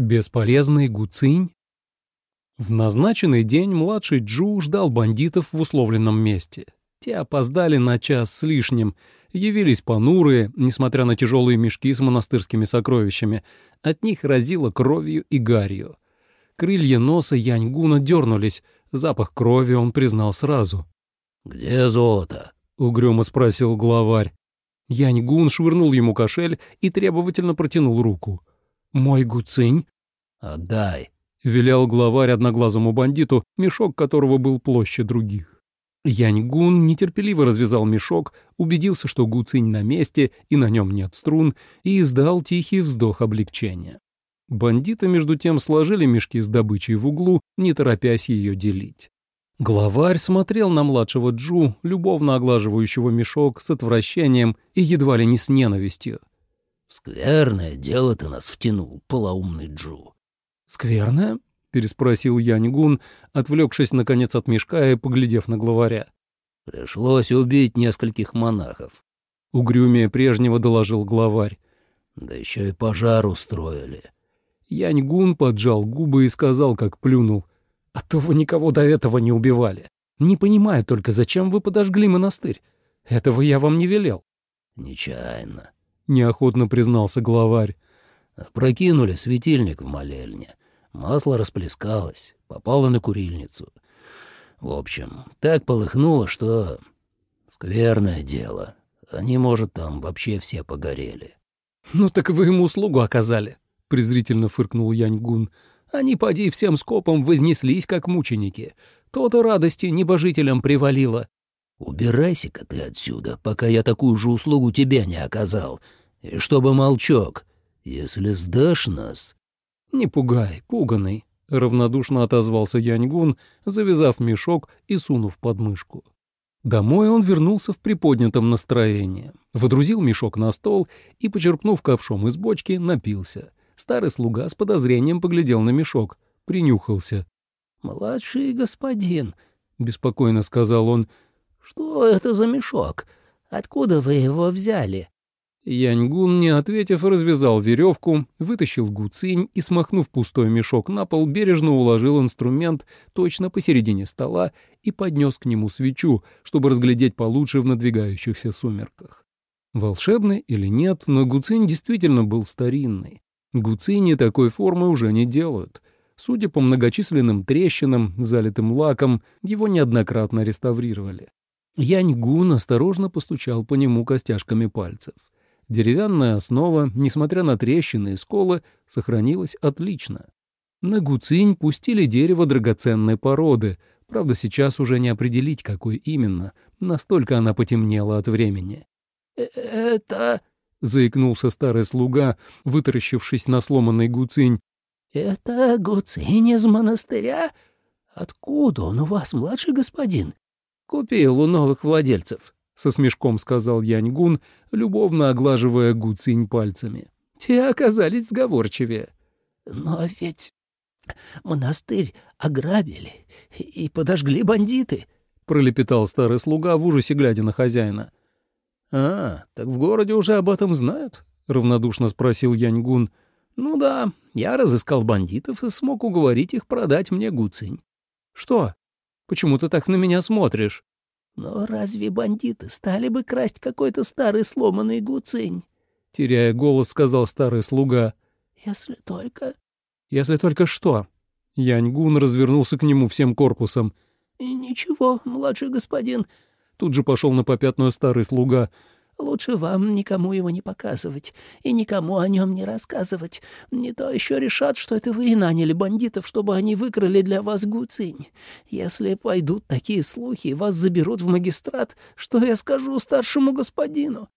Бесполезный гуцинь? В назначенный день младший Джу ждал бандитов в условленном месте. Те опоздали на час с лишним, явились понурые, несмотря на тяжелые мешки с монастырскими сокровищами. От них разило кровью и гарью. Крылья носа Яньгуна дернулись, запах крови он признал сразу. «Где золото?» — угрюмо спросил главарь. Яньгун швырнул ему кошель и требовательно протянул руку. «Мой гуцинь?» «Отдай», — велел главарь одноглазому бандиту, мешок которого был площадь других. Яньгун нетерпеливо развязал мешок, убедился, что гуцинь на месте и на нем нет струн, и издал тихий вздох облегчения. Бандиты, между тем, сложили мешки с добычей в углу, не торопясь ее делить. Главарь смотрел на младшего Джу, любовно оглаживающего мешок с отвращением и едва ли не с ненавистью. «Скверное дело ты нас втянул, полоумный Джу». «Скверное?» — переспросил Яньгун, отвлекшись, наконец, от мешка и поглядев на главаря. «Пришлось убить нескольких монахов», — угрюмее прежнего доложил главарь. «Да еще и пожар устроили». Яньгун поджал губы и сказал, как плюнул. «А то вы никого до этого не убивали. Не понимаю только, зачем вы подожгли монастырь? Этого я вам не велел». «Нечаянно», неохотно признался главарь. Прокинули светильник в молельне. Масло расплескалось, попало на курильницу. В общем, так полыхнуло, что... Скверное дело. Они, может, там вообще все погорели. «Ну так вы ему услугу оказали», — презрительно фыркнул Яньгун. «Они, поди, всем скопом вознеслись, как мученики. То-то радости небожителям привалило». «Убирайся-ка ты отсюда, пока я такую же услугу тебе не оказал. И чтобы молчок, если сдашь нас...» «Не пугай, пуганый», — равнодушно отозвался Яньгун, завязав мешок и сунув подмышку. Домой он вернулся в приподнятом настроении, водрузил мешок на стол и, почерпнув ковшом из бочки, напился. Старый слуга с подозрением поглядел на мешок, принюхался. «Младший господин», — беспокойно сказал он, — «что это за мешок? Откуда вы его взяли?» Яньгун, не ответив, развязал веревку, вытащил гуцинь и, смахнув пустой мешок на пол, бережно уложил инструмент точно посередине стола и поднес к нему свечу, чтобы разглядеть получше в надвигающихся сумерках. Волшебный или нет, но гуцинь действительно был старинный. Гуцини такой формы уже не делают. Судя по многочисленным трещинам, залитым лаком, его неоднократно реставрировали. Яньгун осторожно постучал по нему костяшками пальцев. Деревянная основа, несмотря на трещины и сколы, сохранилась отлично. На гуцинь пустили дерево драгоценной породы, правда, сейчас уже не определить, какой именно, настолько она потемнела от времени. «Э, «Это...» — заикнулся старый слуга, вытаращившись на сломанный гуцинь. «Это гуцинь из монастыря? Откуда он у вас, младший господин?» «Купил у новых владельцев», со смешком сказал Яньгун, любовно оглаживая гуцинь пальцами. Те оказались сговорчивее. Но ведь монастырь ограбили и подожгли бандиты, пролепетал старый слуга в ужасе, глядя на хозяина. А, так в городе уже об этом знают? равнодушно спросил Яньгун. Ну да, я разыскал бандитов и смог уговорить их продать мне гуцинь. Что? Почему ты так на меня смотришь? Но разве бандиты стали бы красть какой-то старый сломанный гуцинь? Теряя голос, сказал старый слуга. Если только... Если только что? Яньгун развернулся к нему всем корпусом. «Ничего, младший господин». Тут же пошел на попятную старый слуга. Лучше вам никому его не показывать и никому о нем не рассказывать. Не то еще решат, что это вы и наняли бандитов, чтобы они выкрали для вас гуцинь. Если пойдут такие слухи, вас заберут в магистрат, что я скажу старшему господину?»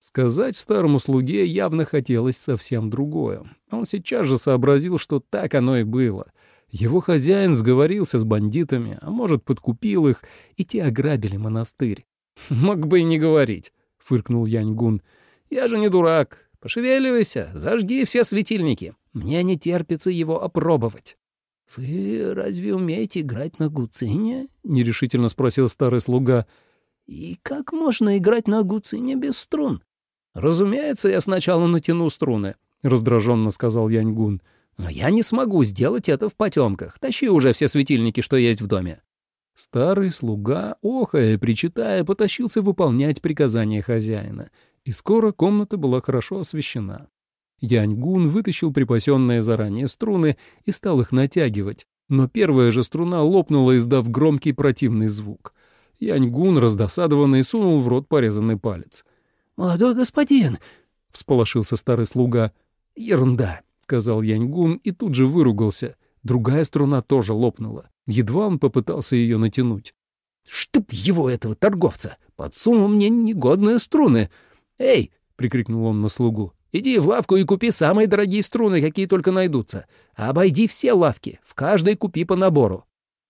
Сказать старому слуге явно хотелось совсем другое. Он сейчас же сообразил, что так оно и было. Его хозяин сговорился с бандитами, а может, подкупил их, и те ограбили монастырь. Мог бы и не говорить. — фыркнул Яньгун. «Я же не дурак. Пошевеливайся, зажги все светильники. Мне не терпится его опробовать». «Вы разве умеете играть на гуцине?» — нерешительно спросил старый слуга. «И как можно играть на гуцине без струн?» «Разумеется, я сначала натяну струны», — раздраженно сказал Яньгун. Но я не смогу сделать это в потемках. Тащи уже все светильники, что есть в доме». Старый слуга, охая и причитая, потащился выполнять приказания хозяина, и скоро комната была хорошо освещена. Яньгун вытащил припасенные заранее струны и стал их натягивать, но первая же струна лопнула, издав громкий противный звук. Яньгун, раздосадованный, сунул в рот порезанный палец. «Молодой господин!» — всполошился старый слуга. «Ерунда!» — сказал Яньгун и тут же выругался. Другая струна тоже лопнула. Едва он попытался ее натянуть. «Чтоб его, этого торговца! Подсунул мне негодные струны! Эй!» — прикрикнул он на слугу. «Иди в лавку и купи самые дорогие струны, какие только найдутся. Обойди все лавки, в каждой купи по набору».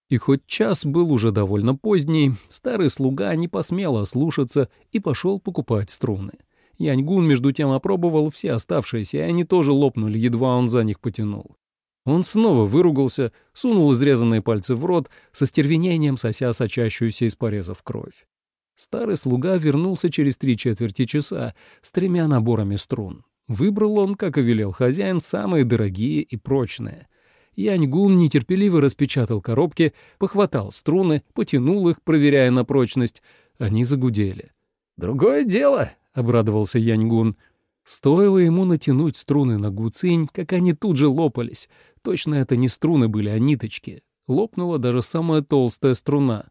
И хоть час был уже довольно поздний, старый слуга не посмел ослушаться и пошел покупать струны. Яньгун между тем опробовал все оставшиеся, и они тоже лопнули, едва он за них потянул. Он снова выругался, сунул изрезанные пальцы в рот, со стервенением сося сочащуюся из порезов кровь. Старый слуга вернулся через три четверти часа с тремя наборами струн. Выбрал он, как и велел хозяин, самые дорогие и прочные. Яньгун нетерпеливо распечатал коробки, похватал струны, потянул их, проверяя на прочность. Они загудели. «Другое дело», — обрадовался Яньгун. Стоило ему натянуть струны на гуцинь, как они тут же лопались. Точно это не струны были, а ниточки. Лопнула даже самая толстая струна.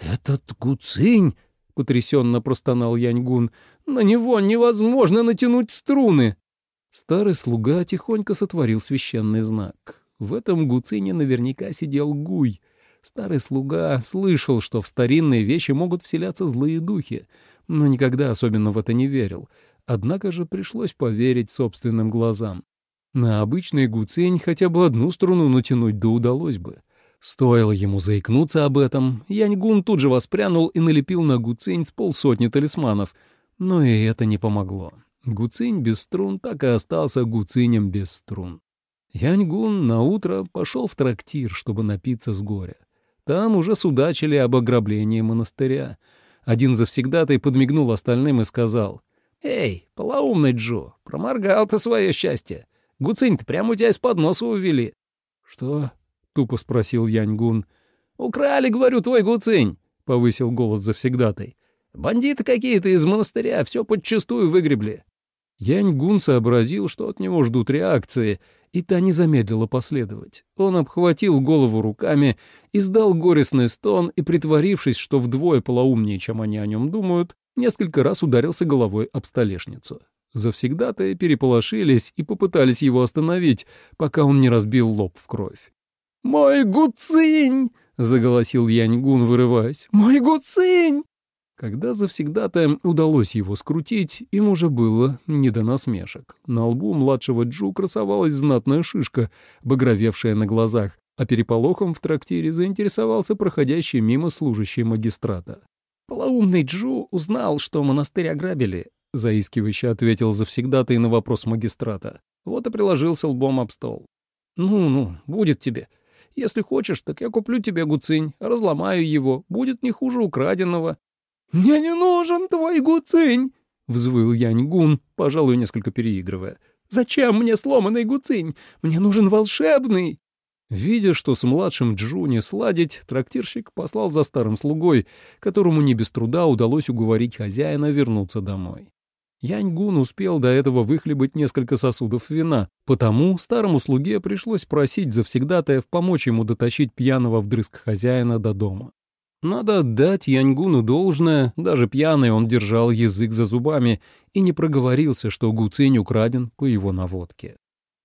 «Этот гуцинь!» — потрясенно простонал Яньгун. «На него невозможно натянуть струны!» Старый слуга тихонько сотворил священный знак. В этом гуцине наверняка сидел гуй. Старый слуга слышал, что в старинные вещи могут вселяться злые духи, но никогда особенно в это не верил. Однако же пришлось поверить собственным глазам. На обычный гуцень хотя бы одну струну натянуть да удалось бы. Стоило ему заикнуться об этом, Яньгун тут же воспрянул и налепил на гуцень с полсотни талисманов. Но и это не помогло. Гуцинь без струн так и остался гуцинем без струн. Яньгун наутро пошел в трактир, чтобы напиться с горя. Там уже судачили об ограблении монастыря. Один завсегдатай подмигнул остальным и сказал, «Эй, полоумный Джо, проморгал ты свое счастье. Гуцинь-то прямо у тебя из-под носа увели». «Что?» — тупо спросил Яньгун. «Украли, говорю, твой гуцинь», — повысил голос завсегдатай. «Бандиты какие-то из монастыря все подчистую выгребли». Яньгун сообразил, что от него ждут реакции, и та не замедлила последовать. Он обхватил голову руками, издал горестный стон и, притворившись, что вдвое полоумнее, чем они о нем думают, несколько раз ударился головой об столешницу. Завсегда-то переполошились и попытались его остановить, пока он не разбил лоб в кровь. «Мой гуцинь!» — заголосил Яньгун, вырываясь. «Мой гуцинь!» Когда завсегдатаем удалось его скрутить, им уже было не до насмешек. На лбу младшего Джу красовалась знатная шишка, багровевшая на глазах, а переполохом в трактире заинтересовался проходящий мимо служащий магистрата. «Полоумный Джу узнал, что монастырь ограбили», — заискивающе ответил завсегдатай на вопрос магистрата. Вот и приложился лбом об стол. «Ну-ну, будет тебе. Если хочешь, так я куплю тебе гуцинь, разломаю его, будет не хуже украденного. «Мне не нужен твой гуцинь!» — взвыл Янь-гун, пожалуй, несколько переигрывая. «Зачем мне сломанный гуцинь? Мне нужен волшебный!» Видя, что с младшим Джу не сладить, трактирщик послал за старым слугой, которому не без труда удалось уговорить хозяина вернуться домой. Янь-гун успел до этого выхлебать несколько сосудов вина, потому старому слуге пришлось просить завсегдатаев помочь ему дотащить пьяного вдрызг хозяина до дома. Надо отдать Яньгуну должное, даже пьяный он держал язык за зубами и не проговорился, что Гуцинь украден по его наводке.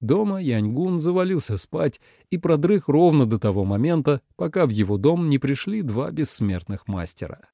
Дома Яньгун завалился спать и продрых ровно до того момента, пока в его дом не пришли два бессмертных мастера.